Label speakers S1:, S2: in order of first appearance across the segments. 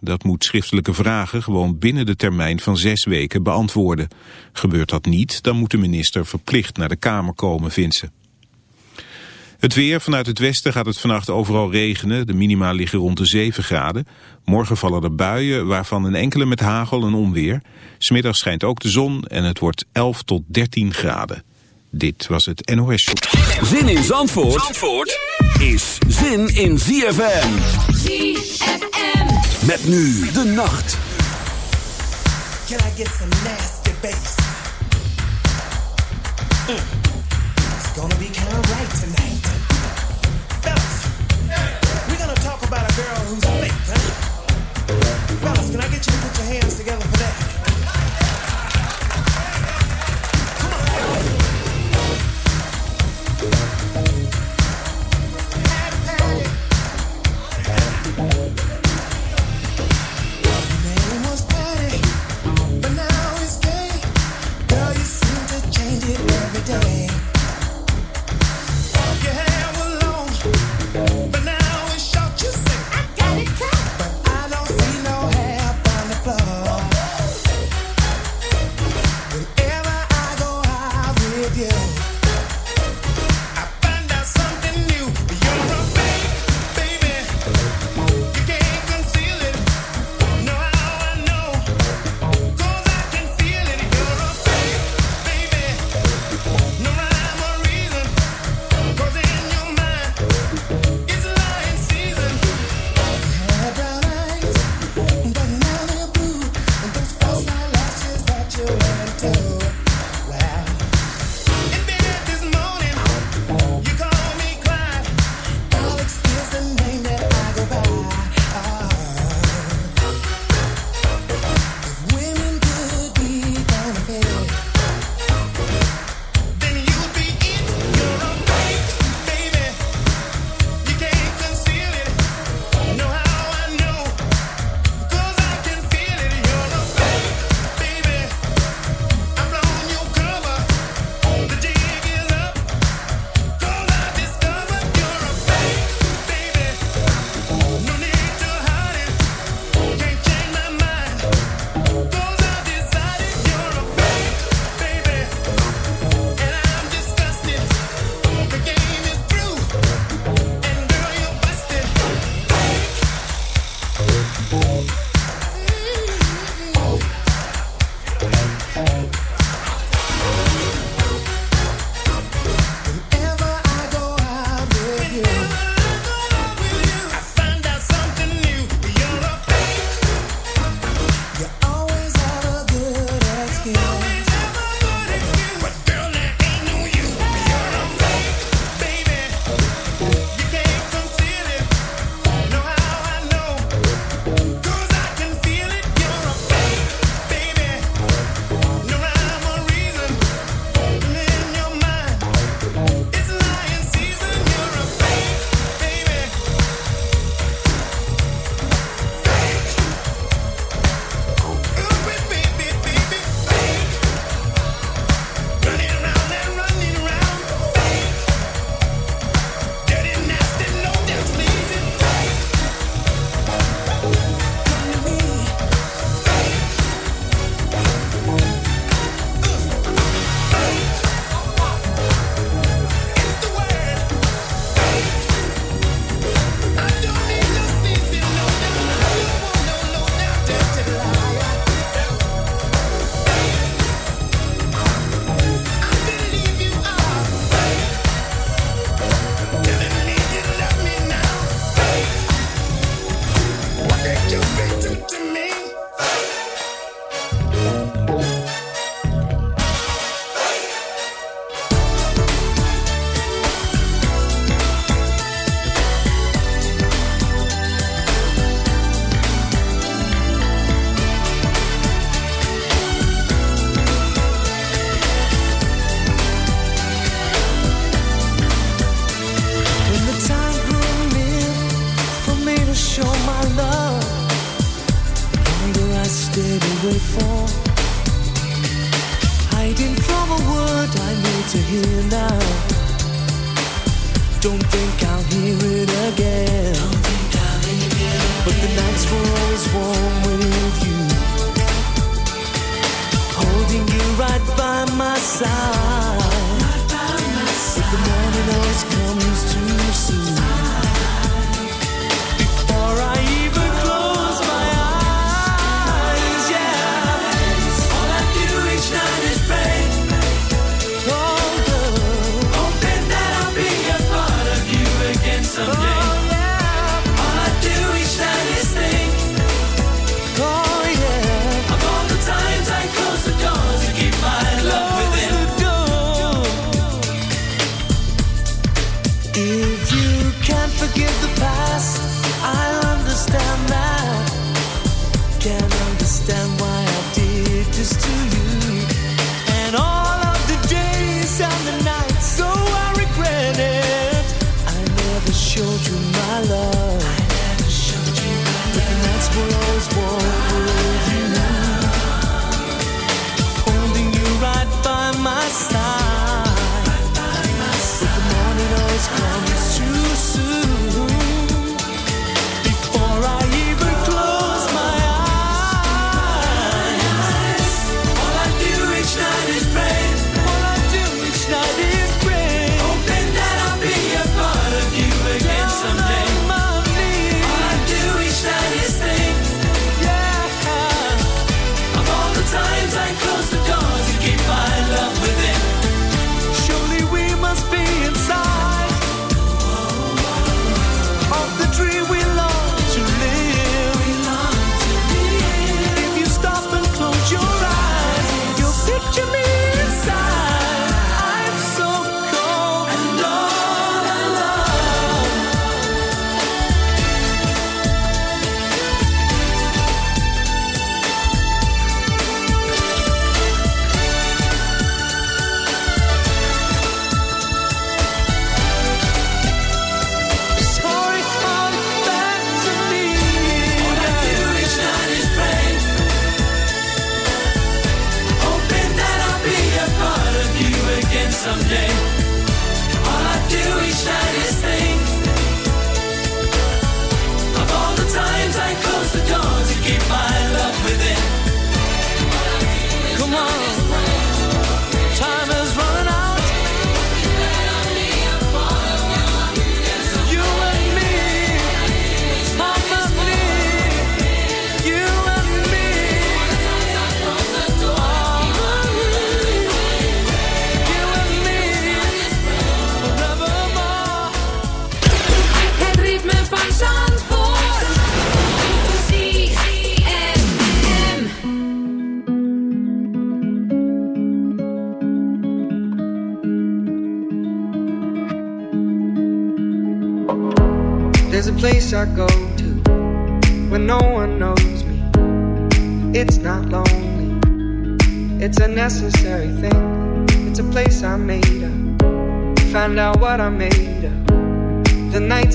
S1: dat moet schriftelijke vragen gewoon binnen de termijn van zes weken beantwoorden. Gebeurt dat niet, dan moet de minister verplicht naar de Kamer komen, vindt ze. Het weer, vanuit het westen gaat het vannacht overal regenen. De minima liggen rond de 7 graden. Morgen vallen er buien, waarvan een enkele met hagel en onweer. Smiddags schijnt ook de zon en het wordt 11 tot 13 graden. Dit was het NOS Show.
S2: Zin in Zandvoort, is zin in ZFM.
S3: ZFM.
S2: Met nu de nacht.
S4: Can I get some nasty bass? Mm. It's gonna be kind of right tonight. Fellas, we're gonna talk about a girl who's fake, huh? Fellas, can I get you
S5: do.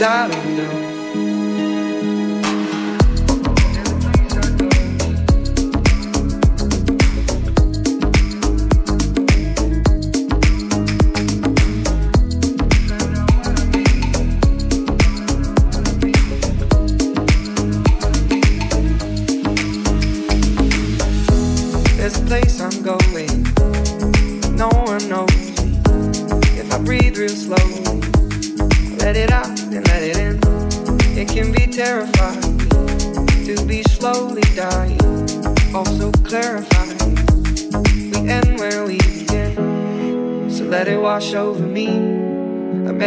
S6: that I know.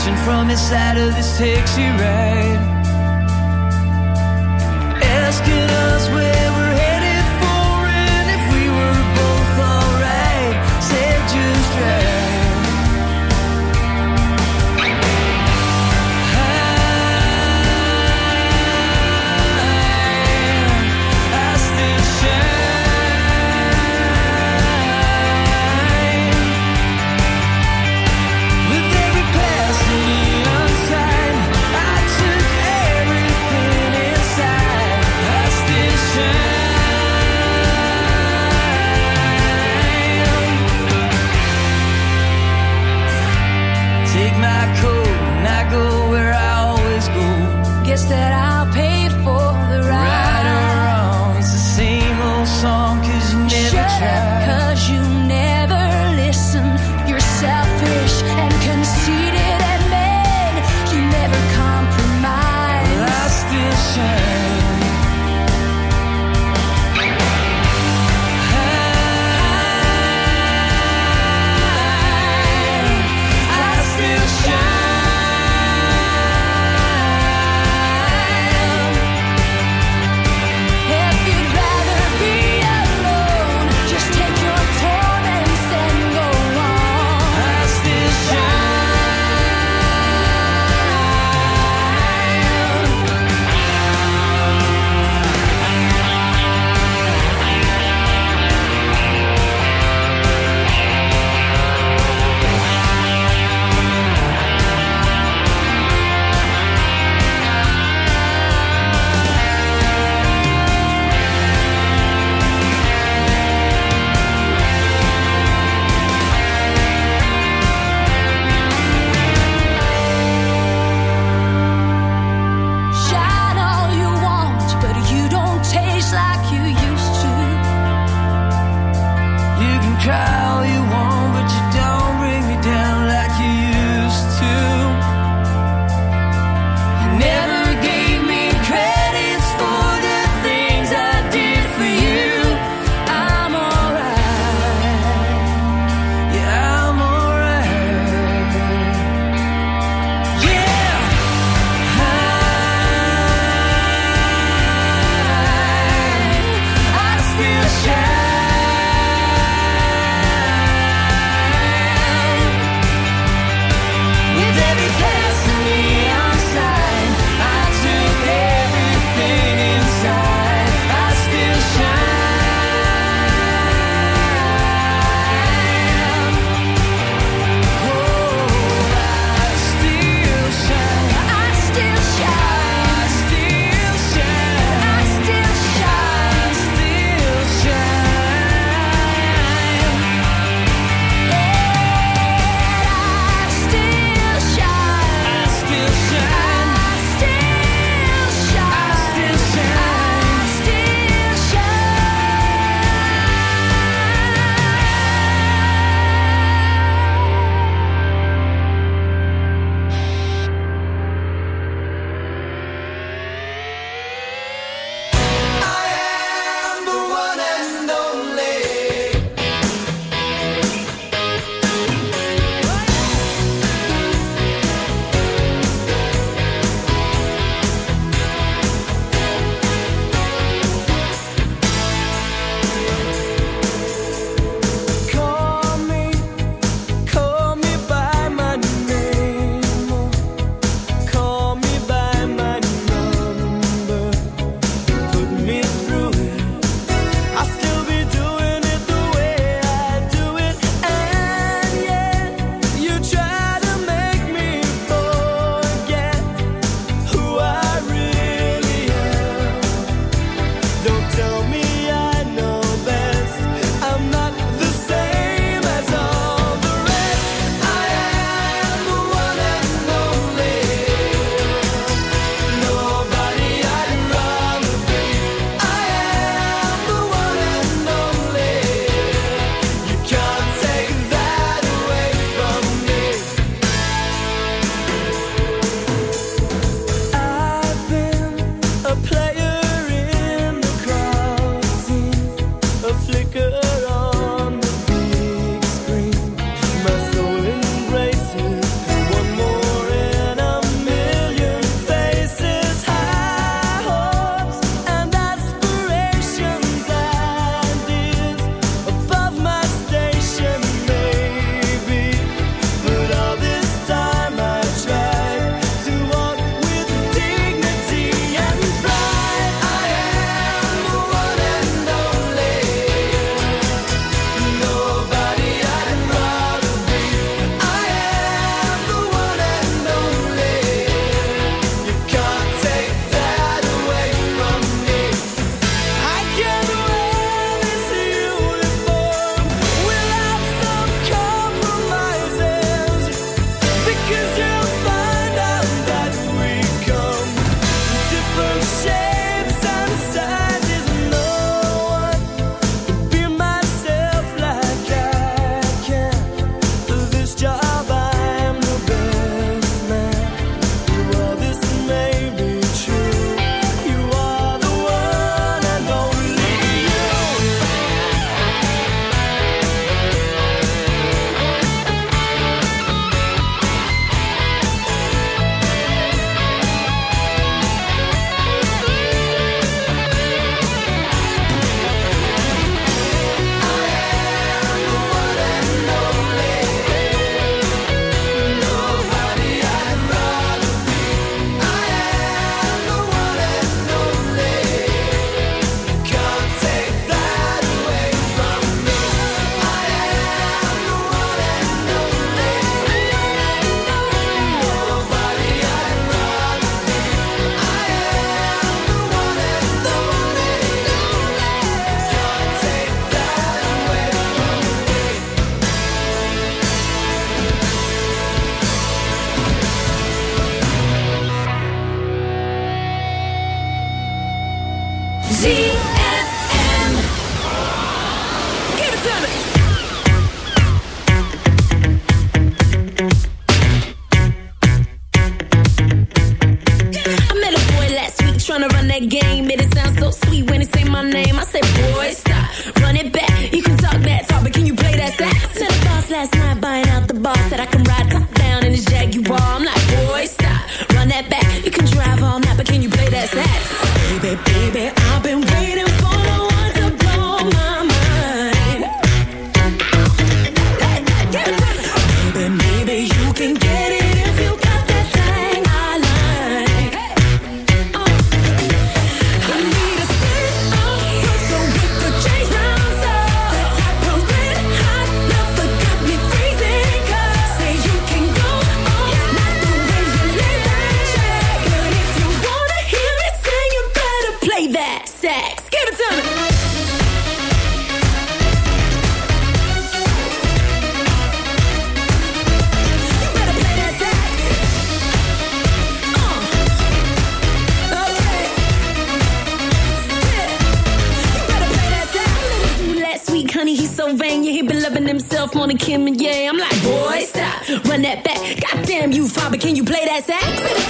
S7: From inside of this taxi ride take my coat and I go where I always go.
S8: Guess that I'll pay. sex. Give it to me. Uh. Honey, he's so vain, yeah, he been loving himself more than Kim and yeah. I'm like, boy, stop, run that back. Goddamn you, father, can you play that sax?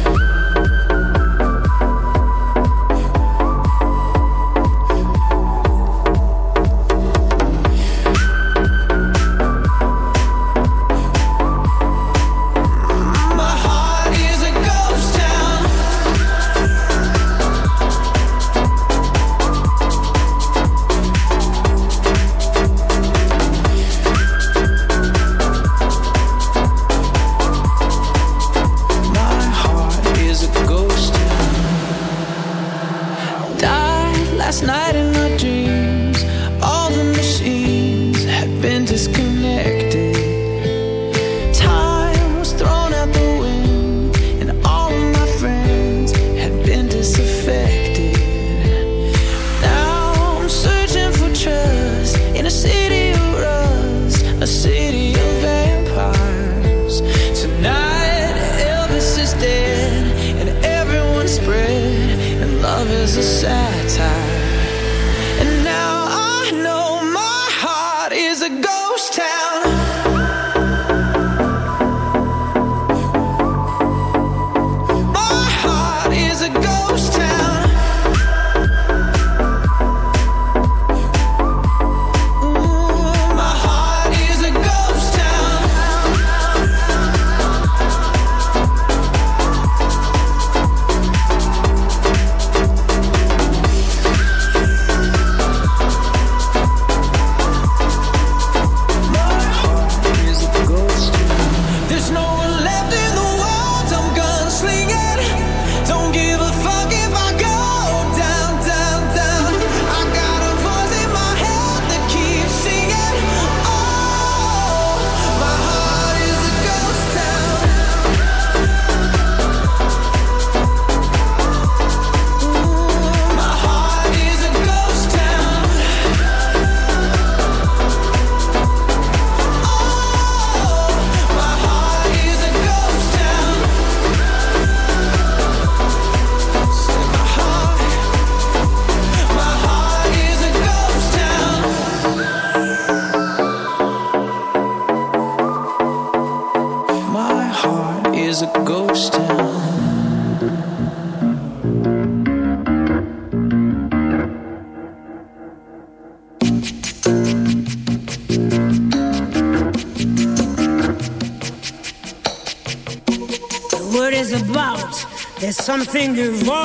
S9: Something evolving.